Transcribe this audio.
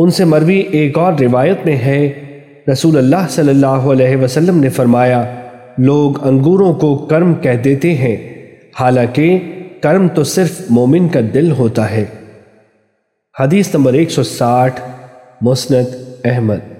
ان سے مروی ایک اور روایت میں ہے، رسول اللہ صلی اللہ علیہ وسلم نے فرمایا، لوگ انگوروں کو کرم کہہ دیتے ہیں، حالانکہ کرم تو صرف مومن کا دل ہوتا ہے۔ حدیث نمبر 160 مسند احمد۔